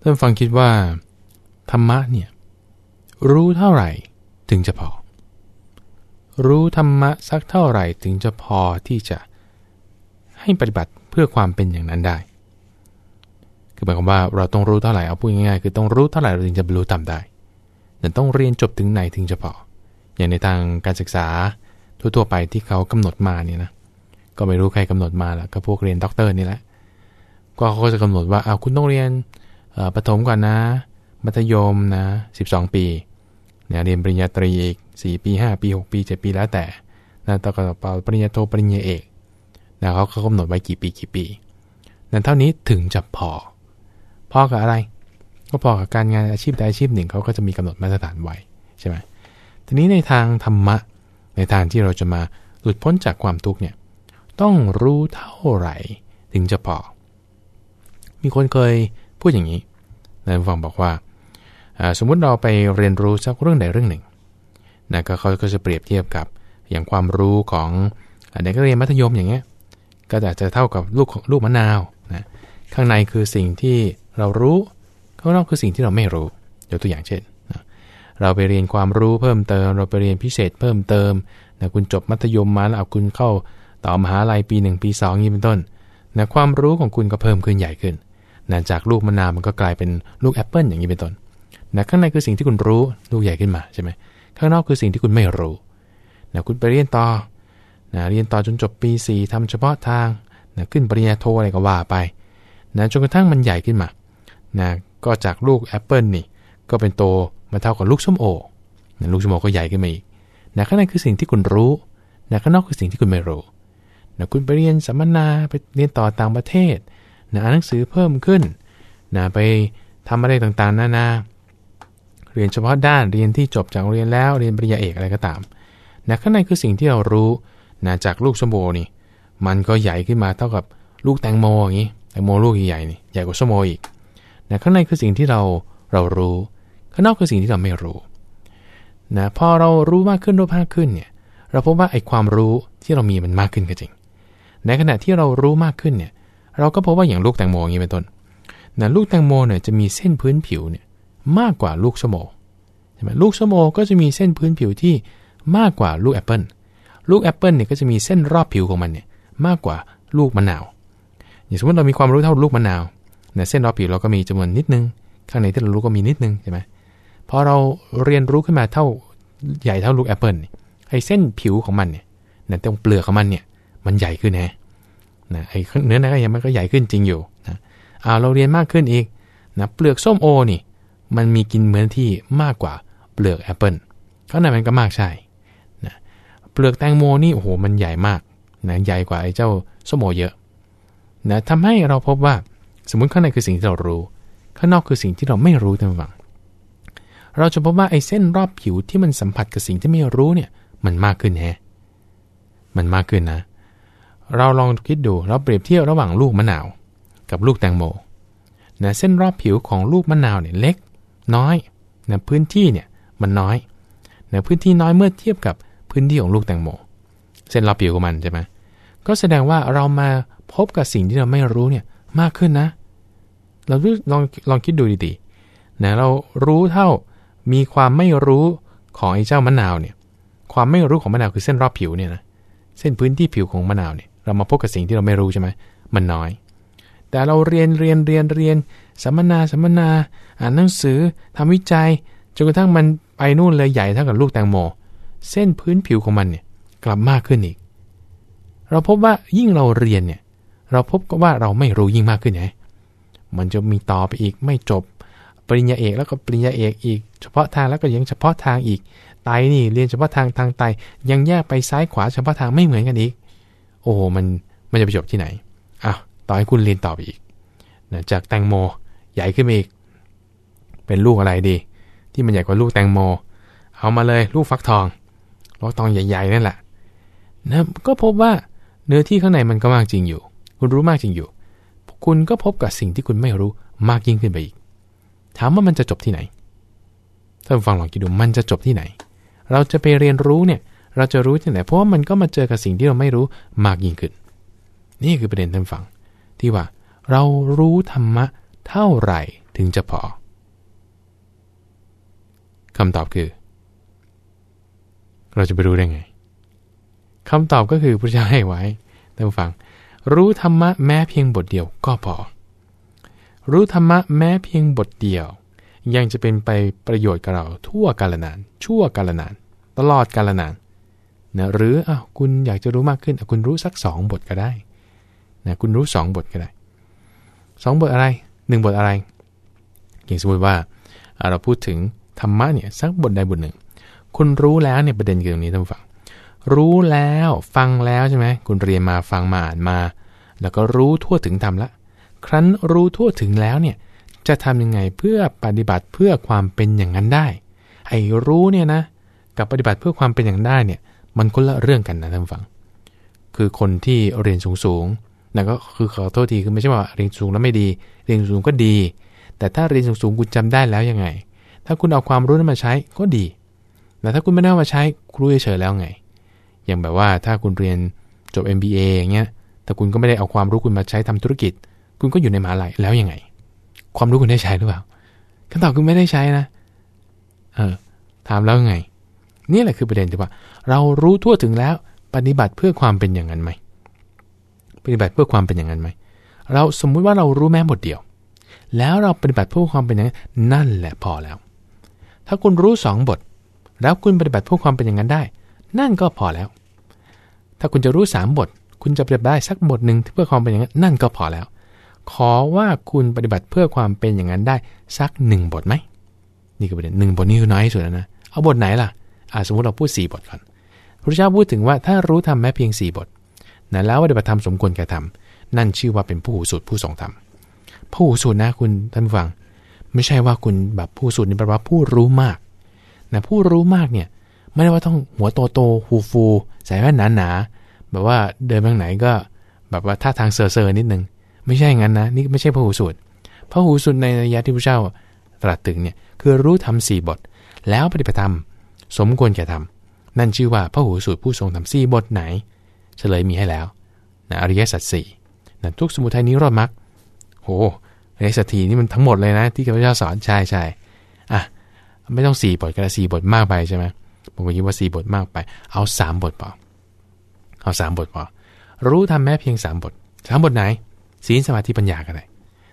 ท่านฟังคิดว่า ธรรมะเนี่ยรู้เท่าไหร่ถึงจะพอ รู้ธรรมะสักเท่าไหร่ถึงจะพอที่จะให้ปฏิบัติเพื่อความเป็นอย่างนั้นได้ คือหมายความว่าเราต้องรู้เท่าไหร่เอาพูดง่ายๆคือต้องรู้เท่าไหร่เราถึงจะบรรลุธรรมได้แต่ต้องเรียนจบถึงไหนถึงจะพอ อย่างในทางการศึกษาทั่วๆไปที่เขากำหนดมาเนี่ยนะก็ไม่รู้ใครกำหนดมาแล้วก็พวกเรียนด็อกเตอร์นี่แหละก็เขาจะกำหนดว่าเอาคุณต้องเรียน ประถมก่อนนะ มัธยมนะ 12 ปีเนี่ยเรียนปริญญาตรีอีก 4 ปี 5 ปี 6 ปี 7 ปีแล้วแต่นะต่อกับปริญญาโทปริญญาเอกนะเขาเขากำหนดไว้กี่ปีกี่ปีนั้นเท่านี้ถึงจะพอ พอกับอะไร ก็พอกับการงานอาชีพใดอาชีพหนึ่งเขาก็จะมีกำหนดมาตรฐานไว้ใช่ไหมทีนี้ในทางธรรมะ ในทางที่เราจะมาหลุดพ้นจากความทุกข์เนี่ยต้องรู้เท่าไหร่ถึงจะพอ มีคนเคย พูดอย่างนี้นายฟังบอกว่าสมมุติเราไปเรียนรู้สักเรื่องใดเรื่องหนึ่งนะก็เขาก็จะเปรียบเทียบกับอย่างความรู้ของเด็กเรียนมัธยมอย่างเงี้ยก็อาจจะเท่ากับลูกลูกมะนาวนะข้างในคือสิ่งที่เรารู้ข้างนอกคือสิ่งที่เราไม่รู้ยกตัวอย่างเช่นเราไปเรียนความรู้เพิ่มเติม เราไปเรียนพิเศษเพิ่มเติมนะคุณจบมัธยมมาแล้วเอาคุณเข้าต่อมหาลัยปี 1 ปี2นี้เป็นต้นนะความรู้ของคุณก็เพิ่มขึ้นใหญ่ขึ้น นะจากลูกมะนาวมันก็กลายเป็นลูกแอปเปิลอย่างนี้เป็นต้นนะข้างในคือสิ่งที่คุณรู้ลูกใหญ่ขึ้นมาใช่ไหมข้างนอกคือสิ่งที่คุณไม่รู้นะคุณไปเรียนต่อนะเรียนต่อจนจบปี4ทำเฉพาะทางนะขึ้นปริญญาโทอะไรก็ว่าไปนะจนกระทั่งมันใหญ่ขึ้นมานะก็จากลูกแอปเปิลนี่ก็เป็นโตมาเท่ากับลูกส้มโอนะลูกส้มโอก็ใหญ่ขึ้นมาอีกนะข้างในคือสิ่งที่คุณรู้นะข้างนอกคือสิ่งที่คุณไม่รู้นะคุณไปเรียนสัมมนาไปเรียนต่อต่างประเทศ นะอ่านหนังสือเพิ่มขึ้นนะไปทำอะไรต่างๆนานา เรียนเฉพาะด้านเรียนที่จบจากโรงเรียนแล้วเรียนปริญญาเอกอะไรก็ตามนะข้างในคือสิ่งที่เรารู้นะจากลูกส้มโอนี่ มันก็ใหญ่ขึ้นมาเท่ากับลูกแตงโมอย่างนี้แตงโมลูกใหญ่ๆนี่ใหญ่กว่าสมโออีกนะข้างในคือสิ่งที่เราเรารู้ ข้างนอกคือสิ่งที่เราไม่รู้นะพอเรารู้มากขึ้นรู้มากขึ้นเนี่ยเราพบว่าไอ้ความรู้ที่เรามีมันมากขึ้นก็จริง ในขณะที่เรารู้มากขึ้นเนี่ย เราก็พบว่าอย่างลูกแตงโมอย่างนี้เป็นต้นนะลูกแตงโมเนี่ยจะมีเส้นพื้นผิวเนี่ยมากกว่าลูกสมโอใช่ไหมลูกสมโอก็จะมีเส้นพื้นผิวที่มากกว่าลูกแอปเปิลลูกแอปเปิลเนี่ยก็จะมีเส้นรอบผิวของมันเนี่ยมากกว่าลูกมะนาว อย่างสมมติเรามีความรู้เท่าลูกมะนาวเนี่ยเส้นรอบผิวเราก็มีจำนวนนิดนึง ข้างในที่เรารู้ก็มีนิดนึงใช่ไหมพอเราเรียนรู้ขึ้นมาเท่าใหญ่เท่าลูกแอปเปิลไอ้เส้นผิวของมันเนี่ยตรงเปลือกของมันเนี่ยมันใหญ่ขึ้นนะ นะไอ้เนื้อในก็ยังมันก็ใหญ่ขึ้นจริงอยู่นะอ่าเราเรียนมากขึ้นอีกนะเปลือกส้มโอนี่มันมีกินเนื้อที่มากกว่าเปลือกแอปเปิลข้างในมันก็มากใช่นะเปลือกแตงโมนี่โอ้โหมันใหญ่มากนะใหญ่กว่าไอ้เจ้าส้มโอเยอะนะทำให้เราพบว่าสมมุติข้างในคือสิ่งที่เรารู้ ข้างนอกคือสิ่งที่เราไม่รู้ทั้งฝังเราจะพบว่าไอ้เส้นรอบผิวที่มันสัมผัสกับสิ่งที่ไม่รู้เนี่ยมันมากขึ้นแฮะมันมากขึ้นนะ เราลองคิดดูเราเปรียบเทียบระหว่างลูกมะนาว กับลูกแตงโมนะเส้นรอบผิวของลูกมะนาวเนี่ยเล็ก น้อยนะพื้นที่เนี่ยมันน้อยนะพื้นที่น้อยเมื่อเทียบกับพื้นที่ของลูกแตงโม เส้นรอบผิวของมันใช่ไหมก็แสดงว่าเรามาพบกับสิ่งที่เราไม่รู้เนี่ยมากขึ้นนะ เราลองลองคิดดูดีๆนะเรารู้เท่ามีความไม่รู้ของไอ้เจ้ามะนาวเนี่ยความไม่รู้ของมะนาวคือเส้นรอบผิวเนี่ยนะเส้นพื้นที่ผิวของมะนาวเนี่ย เรามาพบกับสิ่งที่เราไม่รู้ใช่ไหมมันน้อย แต่เราเรียนเรียนเรียนเรียนสัมมนาสัมมนา อ่านหนังสือทำวิจัยจนกระทั่งมันไปนู่นเลยใหญ่เท่ากับลูกแตงโม เส้นพื้นผิวของมันเนี่ยกลับมากขึ้นอีก เราพบว่ายิ่งเราเรียนเนี่ยเราพบก็ว่าเราไม่รู้ยิ่งมากขึ้นไงมันจะมีต่อไปอีกไม่จบ ปริญญาเอกแล้วก็ปริญญาเอกอีก เฉพาะทางแล้วก็ยังเฉพาะทางอีกไตนี่เรียนเฉพาะทางทางไตยังแยกไปซ้ายขวาเฉพาะทางไม่เหมือนกันอีก โอ้มันมันจะไปจบที่ไหนอ้าวต่อให้คุณเรียนต่อไปอีกนะจากแตงโมใหญ่ขึ้นมาอีก เป็นลูกอะไรดี ที่มันใหญ่กว่าลูกแตงโม เอามาเลยลูกฟักทองลูกทองใหญ่ๆนั่นแหละนะก็พบว่าเนื้อที่ข้างในมันก็มากจริงอยู่ คุณรู้มากจริงอยู่ คุณก็พบกับสิ่งที่คุณไม่รู้มากยิ่งขึ้นไปอีก ถามว่ามันจะจบที่ไหน ถ้าฟังลองคิดดูมันจะจบที่ไหน เราจะไปเรียนรู้เนี่ย เราจะรู้ที่ไหนเพราะว่ามันก็มาเจอกับสิ่งที่เราไม่รู้มากยิ่งขึ้น นี่คือประเด็นท่านฟัง ที่ว่า เรารู้ธรรมะเท่าไหร่ถึงจะพอคำตอบคือ เราจะไปรู้ได้ไงคำตอบก็คือพระเจ้าให้ไว้ท่านฟัง รู้ธรรมะแม้เพียงบทเดียวก็พอ รู้ธรรมะแม้เพียงบทเดียว ยังจะเป็นไปประโยชน์กับเราทั่วกาลนาน ชั่วกาลนาน ตลอดกาลนาน นะหรืออ้าวคุณอยากจะรู้มากขึ้นคุณรู้สักสองบทก็ได้นะคุณรู้สองบทก็ได้สองบทอะไรหนึ่งบทอะไร อย่างสมมติว่าเราพูดถึงธรรมะเนี่ยสักบทใดบทหนึ่ง คุณรู้แล้วเนี่ยประเด็นคือตรงนี้ท่านฟัง รู้แล้วฟังแล้วใช่ไหมคุณเรียนมาฟังมาอ่านมา แล้วก็รู้ทั่วถึงธรรมละ ครั้นรู้ทั่วถึงแล้วเนี่ยจะทำยังไงเพื่อปฏิบัติเพื่อความเป็นอย่างนั้นได้ไอ้รู้เนี่ยนะกับปฏิบัติเพื่อความเป็นอย่างได้เนี่ย มันคนละเรื่องกันนะท่านฟัง คือคนที่เรียนสูงสูงนั่นก็คือขอโทษทีคือไม่ใช่ว่าเรียนสูงแล้วไม่ดี เรียนสูงก็ดี แต่ถ้าเรียนสูงสูงคุณจำได้แล้วยังไง ถ้าคุณเอาความรู้นั้นมาใช้ก็ดีแต่ถ้าคุณไม่ได้มาใช้ครูเฉยแล้วไง อย่างแบบว่าถ้าคุณเรียนจบ MBA อย่างเงี้ย แต่คุณก็ไม่ได้เอาความรู้คุณมาใช้ทำธุรกิจ คุณก็อยู่ในมหาลัยแล้วยังไง ความรู้คุณได้ใช้หรือเปล่าคำตอบคุณไม่ได้ใช้นะ เออถามแล้วไง นี่แหละคือประเด็นที่ว่า เรารู้ทั่วถึงแล้วปฏิบัติเพื่อความเป็นอย่างนั้นไหมปฏิบัติเพื่อความเป็นอย่างนั้นไหมเราสมมุติว่าเรารู้แม้บทเดียว แล้วเราปฏิบัติเพื่อความเป็นอย่างนั้นนั่นแหละพอแล้ว ถ้าคุณรู้สองบท แล้วคุณปฏิบัติเพื่อความเป็นอย่างนั้นได้ นั่นก็พอแล้ว ถ้าคุณจะรู้สามบท คุณจะปฏิบัติได้สักบทหนึ่งเพื่อความเป็นอย่างนั้น นั่นก็พอแล้ว ขอว่าคุณปฏิบัติเพื่อความเป็นอย่างนั้นได้สักหนึ่งบทไหมนี่คือประเด็นหนึ่งบทนี้คือน้อยที่สุดนะเอาบทไหนล่ะอ่า สมมติเราพูด 4 บทก่อนพระเจ้าพูดถึงว่าถ้ารู้ทำแม้เพียง 4 บทนะแล้วปฏิบัติธรรมสมควรแก่ทำนั่นชื่อว่าเป็นผู้หูสูตรผู้ทรงธรรมผู้หูสูตรนะคุณท่านฟัง ไม่ใช่ว่าคุณแบบพหูสูตนี่แปลว่าผู้รู้มากนะผู้รู้มากเนี่ยไม่ได้ว่าต้องหัวโตโตหูฟูใส่แว่นหนาหนาแบบว่าเดินไปไหนก็แบบว่าท่าทางเซอร์เซอร์นิดนึง ไม่ใช่งั้นนะนี่ไม่ใช่พระหูสูตรพระหูสูตรในระยะที่พระเจ้าตรัสถึงเนี่ยคือรู้ธรรมสี่บท แล้วปฏิบัติธรรม สมควรแก่ธรรมนั่นชื่อว่าพหูสูตผู้ทรงธรรมสี่บทไหน เฉลยมีให้แล้วนะอริยสัจสี่นะทุกสมุทัยนี้รอดมรรคโหอริยสัจทีนี่มันทั้งหมดเลยนะ ที่พระเจ้าสอนใช่ใช่อะไม่ต้องสี่บทก็ได้สี่บทมากไปใช่ไหมผมก็คิดว่าสี่บทมากไป เอาสามบทพอเอาสามบทพอรู้ทำแม้เพียงสามบทสามบทไหนศีลสมาธิปัญญาก็ได้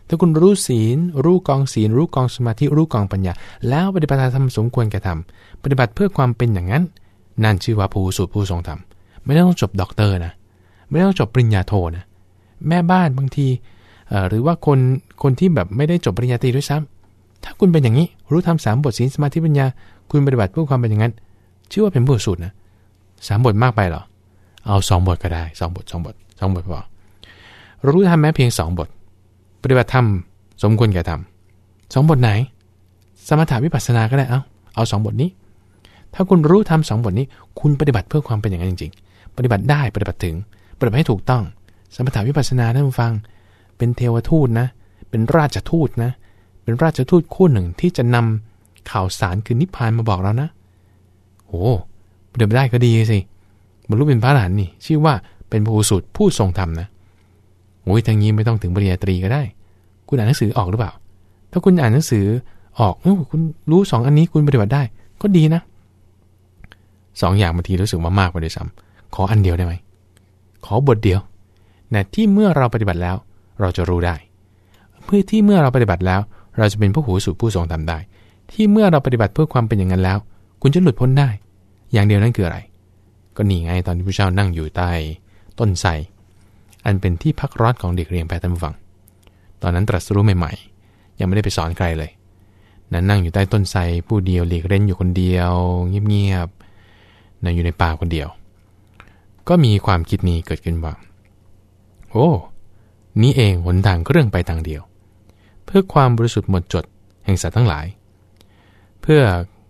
ถ้าคุณรู้ศีล รู้กองศีล รู้กองสมาธิ รู้กองปัญญา แล้วปฏิบัติธรรมสมควรแก่ทำปฏิบัติเพื่อความเป็นอย่างนั้น นั่นชื่อว่าพหูสูตผู้ทรงธรรม ไม่ต้องจบด็อกเตอร์นะ ไม่ต้องจบปริญญาโทนะ แม่บ้านบางที หรือว่าคนคนที่แบบไม่ได้จบปริญญาตรีด้วยซ้ำถ้าคุณเป็นอย่างนี้ รู้ธรรมสามบทศีลสมาธิปัญญา คุณปฏิบัติเพื่อความเป็นอย่างนั้น ชื่อว่าเป็นพหูสูตนะสามบทมากไปหรอ เอาสองบทก็ได้สองบทสองบทสองบทพอรู้ธรรมแม้เพียงสองบท ฏิบัติธรรมสมควรแก่ทำสองบทไหน สมถาวิปัสสนาก็ได้เอาเอาสองบทนี้ ถ้าคุณรู้ทำสองบทนี้ คุณปฏิบัติเพื่อความเป็นอย่างนั้นจริงปฏิบัติได้ปฏิบัติถึง ปฏิบัติให้ถูกต้อง สมถาวิปัสสนาท่านฟัง เป็นเทวทูตนะ เป็นราชทูตนะ เป็นราชทูตคู่หนึ่งที่จะนำข่าวสารคือนิพพานมาบอกเรานะโอ้ปฏิบัติได้ก็ดีสิบรรลุเป็นพระอรหันต์นี่ชื่อว่าเป็นผู้สูตรผู้ทรงธรรมนะโอ้ยทางนี้ไม่ต้องถึงปริญญาตรีก็ได้ คุณอ่านหนังสือออกหรือเปล่า ถ้าคุณอ่านหนังสือออกคุณรู้สองอันนี้คุณปฏิบัติได้ ก็ดีนะสองอย่างบางทีรู้สึกว่ามากไปด้วยซ้ำขออันเดียวได้ไหม ขอบทเดียวนะที่เมื่อเราปฏิบัติแล้ว เราจะรู้ได้ เพื่อที่เมื่อเราปฏิบัติแล้ว เราจะเป็นผู้หูสู่ผู้ทรงทำได้ ที่เมื่อเราปฏิบัติเพื่อความเป็นอย่างนั้นแล้ว คุณจะหลุดพ้นได้ อย่างเดียวนั่นคืออะไร ก็หนีไงตอนที่พระเจ้านั่งอยู่ใต้ต้นไทรอันเป็นที่พักร้อนของเด็กเรียนแปดตำฝัง ตอนนั้นตรัสรู้ใหม่ๆ ยังไม่ได้ไปสอนใครเลยนั้นนั่งอยู่ใต้ต้นไทรผู้เดียวหลีกเล่นอยู่คนเดียว เงียบๆนั่งอยู่ในป่าคนเดียว ก็มีความคิดนี้เกิดขึ้นว่า โอ้ นี้เองหนทางเครื่องไปทางเดียว เพื่อความบริสุทธิ์หมดจดแห่งสัตว์ทั้งหลาย เพื่อ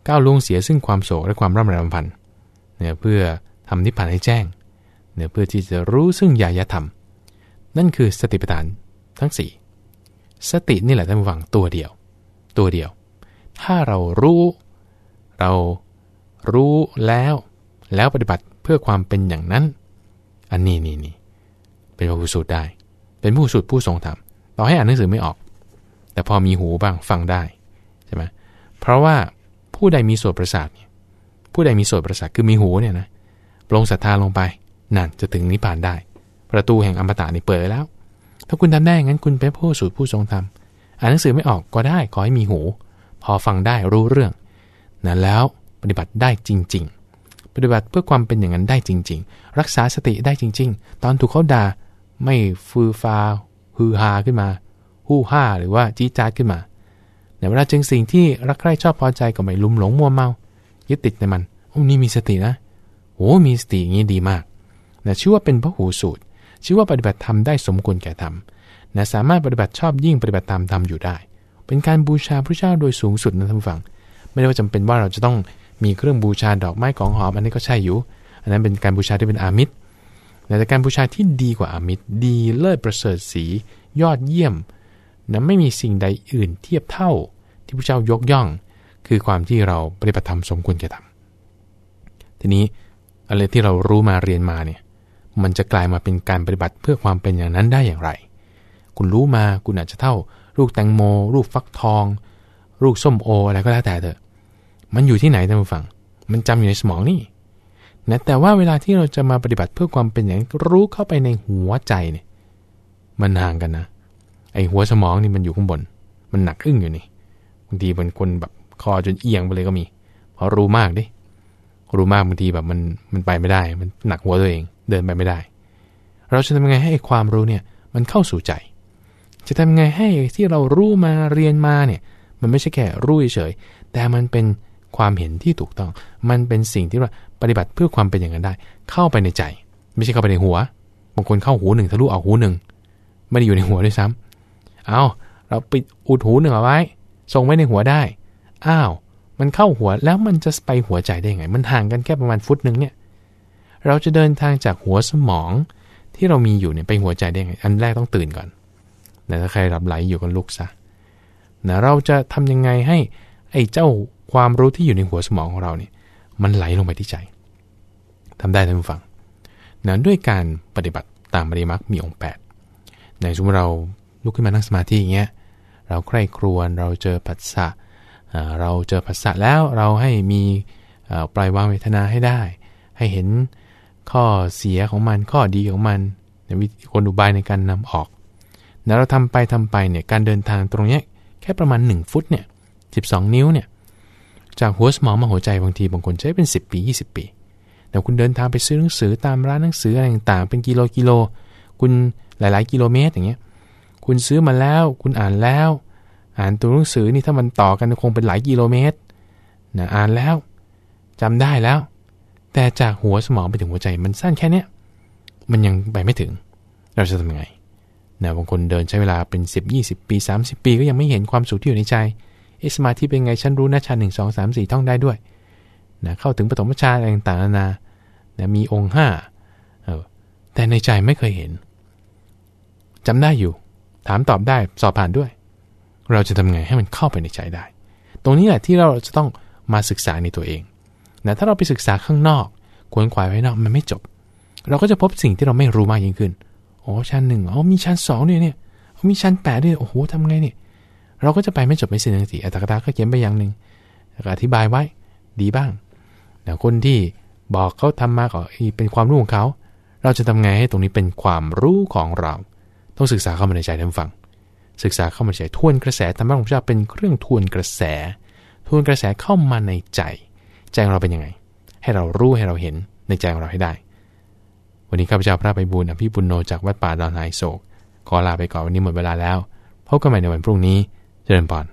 ก้าวล่วงเสียซึ่งความโศกและความร่ำไรรำพันเนี่ยเพื่อทำนิพพานให้แจ้งเนี่ยเพื่อที่จะรู้ซึ่งญาญธรรม นั่นคือสติปัฏฐานทั้ง4 สตินี่แหละท่านฟังตัวเดียว ตัวเดียว ถ้าเรารู้ เรารู้แล้ว แล้วปฏิบัติเพื่อความเป็นอย่างนั้น อันนี้นี่นี่เป็นผู้สูตรได้ เป็นผู้สูตรผู้ทรงธรรมต่อให้อ่านหนังสือไม่ออก แต่พอมีหูบ้างฟังได้ใช่ไหมเพราะว่าผู้ใดมีส่วนประสาทเนี่ยผู้ใดมีส่วนประสาทคือมีหูเนี่ยนะลงศรัทธาลงไปนั่นจะถึงนิพพานได้ ประตูแห่งอมตะนี่เปิดแล้ว ถ้าคุณทำได้งั้นคุณเป็นผู้สูตรผู้ทรงธรรมอ่านหนังสือไม่ออกก็ได้ขอให้มีหู พอฟังได้รู้เรื่องนั้นแล้วปฏิบัติได้จริง ๆ ปฏิบัติเพื่อความเป็นอย่างนั้นได้จริง ๆ รักษาสติได้จริง ๆ ตอนถูกเขาด่าไม่ฟือฟาฮือฮาขึ้นมาฮู้ฮ่าหรือว่าจี้จาดขึ้นมาในเวลาจึงสิ่งที่รักใคร่ชอบพอใจก็ไม่ลุ่มหลงมัวเมา ยึดติดในมันโอ้นี่มีสตินะโอ้มีสติอย่างนี้ดีมากนะชื่อว่าเป็นพระหูสูตร ชื่อว่าปฏิบัติธรรมได้สมควรแก่ธรรมนะสามารถปฏิบัติชอบยิ่งปฏิบัติตามธรรมอยู่ได้ เป็นการบูชาพระเจ้าโดยสูงสุดนะท่านผู้ฟัง ไม่ได้ว่าจำเป็นว่าเราจะต้องมีเครื่องบูชาดอกไม้ของหอมอันนี้ก็ใช่อยู่ อันนั้นเป็นการบูชาที่เป็นอามิตรแต่การบูชาที่ดีกว่าอามิตรดีเลิศประเสริฐสี ยอดเยี่ยมนะไม่มีสิ่งใดอื่นเทียบเท่าที่พระเจ้ายกย่อง คือความที่เราปฏิบัติธรรมสมควรแก่ทำทีนี้อะไรที่เรารู้มาเรียนมาเนี่ย มันจะกลายมาเป็นการปฏิบัติเพื่อความเป็นอย่างนั้นได้อย่างไร คุณรู้มาคุณอาจจะเท่า ลูกแตงโม ลูกฟักทอง ลูกส้มโออะไรก็แล้วแต่เถอะ มันอยู่ที่ไหนท่านผู้ฟัง มันจำอยู่ในสมองนี่นะแต่ว่าเวลาที่เราจะมาปฏิบัติเพื่อความเป็นอย่างรู้เข้าไปในหัวใจเนี่ย มันห่างกันนะ ไอหัวสมองนี่มันอยู่ข้างบน มันหนักอึ้งอยู่นี่บางทีบางคนแบบคอจนเอียงไปเลยก็มี เพราะรู้มากดิรู้มากบางทีแบบมันมันไปไม่ได้ มันหนักหัวตัวเอง เดินไปไม่ได้ เราจะทำยังไงให้ความรู้เนี่ยมันเข้าสู่ใจ จะทำยังไงให้ที่เรารู้มาเรียนมาเนี่ยมันไม่ใช่แค่รู้เฉยแต่มันเป็นความเห็นที่ถูกต้อง มันเป็นสิ่งที่ว่าปฏิบัติเพื่อความเป็นอย่างนั้นได้ เข้าไปในใจ ไม่ใช่เข้าไปในหัวบางคนเข้าหูหนึ่งทะลุออกหูหนึ่งไม่ได้อยู่ในหัวด้วยซ้ำเอาเราปิดอุดหูหนึ่งเอาไว้ส่งไว้ในหัวได้ อ้าว มันเข้าหัวแล้วมันจะไปหัวใจได้ไง มันห่างกันแค่ประมาณฟุตหนึ่งเนี่ย เราจะเดินทางจากหัวสมองที่เรามีอยู่เนี่ยไปหัวใจได้ไง อันแรกต้องตื่นก่อนแต่ถ้าใครหลับไหลอยู่กันลุกซะนะเราจะทำยังไงให้ไอ้เจ้าความรู้ที่อยู่ในหัวสมองของเราเนี่ย มันไหลลงไปที่ใจทำได้ท่านผู้ฟังนะด้วยการปฏิบัติตามบริมักมีองค์8ในสมมติเราลุกขึ้นมานั่งสมาธิอย่างเงี้ย เราใคร่ครวญเราเจอผัสสะเราเจอผัสสะแล้วเราให้มีปล่อยวางเวทนาให้ได้ ให้เห็น ข้อเสียของมันข้อดีของมันในวิธีคนอุบายในการนำออกนะเราทำไปทำไปเนี่ยการเดินทางตรงเนี้ยแค่ประมาณ 1 ฟุตเนี่ย12นิ้วเนี่ยจากหัวสมองมาหัวใจบางทีบางคนใช้เป็น 10 ปี 20 ปี แต่คุณเดินทางไปซื้อหนังสือตามร้านหนังสืออะไรต่างๆ เป็นกิโลกิโล คุณหลาย ๆ กิโลเมตรอย่างเงี้ยคุณซื้อมาแล้วคุณอ่านแล้ว อ่านตัวหนังสือนี่ถ้ามันต่อกันคงเป็นหลายกิโลเมตรนะอ่านแล้วจำได้แล้ว แต่จากหัวสมองไปถึงหัวใจมันสั้นแค่เนี้ยมันยังไปไม่ถึง เราจะทำยังไงนะบางคนเดินใช้เวลาเป็น 10 20 ปี 30 ปีก็ยังไม่เห็นความสุขที่อยู่ในใจเอสมาธิเป็นไงฉันรู้นะฌานหนึ่งสองสามสี่ท่องได้ด้วยนะเข้าถึงปฐมฌานอะไรต่างๆนานานะมีองค์ห้าเออแต่ในใจไม่เคยเห็นจำได้อยู่ ถามตอบได้สอบผ่านด้วย เราจะทำไงให้มันเข้าไปในใจได้ ตรงนี้แหละที่เราจะต้องมาศึกษาในตัวเอง นะถ้าเราไปศึกษาข้างนอกควนขวายไว้นอกมันไม่จบ เราก็จะพบสิ่งที่เราไม่รู้มากยิ่งขึ้นโอ้ชั้นหนึ่งอ๋อมีชั้นสองด้วยเนี่ยมีชั้นแปดด้วยโอ้โหทำไงเนี่ยเราก็จะไปไม่จบไม่สิ้นทันทีอัตถกถาก็เขียนไปอย่างหนึ่งอธิบายไว้ดีบ้างแต่คนที่บอกเขาทำมาก็เป็นความรู้ของเขา เราจะทำไงให้ตรงนี้เป็นความรู้ของเรา ต้องศึกษาเข้ามาในใจท่านฟัง ศึกษาเข้ามาในใจทวนกระแสธรรมะของพระเจ้าเป็นเครื่องทวนกระแส ทวนกระแสเข้ามาในใจ ใจของเราเป็นยังไง ให้เรารู้ให้เราเห็นในใจของเราให้ได้ วันนี้ข้าพเจ้าพระไปบูญอภิปุโนจากวัดป่าดอนไฮโศกขอลาไปก่อนวันนี้หมดเวลาแล้วพบกันใหม่ในวันพรุ่งนี้เจริญพร